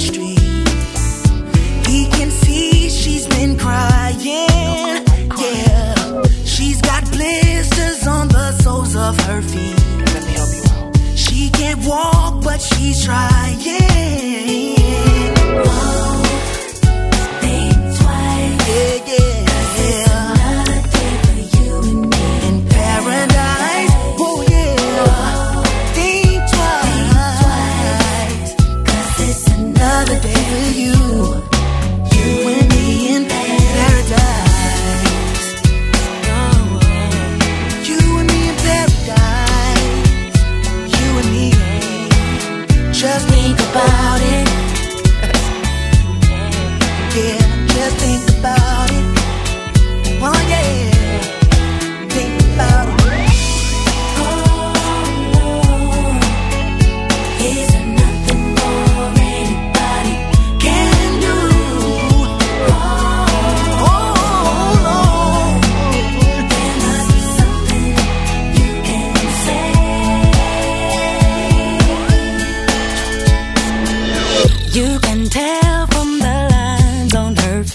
the. He can see she's been crying. Yeah, she's got blisters on the soles of her feet. Let me help you out. She can't walk, but she's trying. Oh. Just think about it. yeah, just think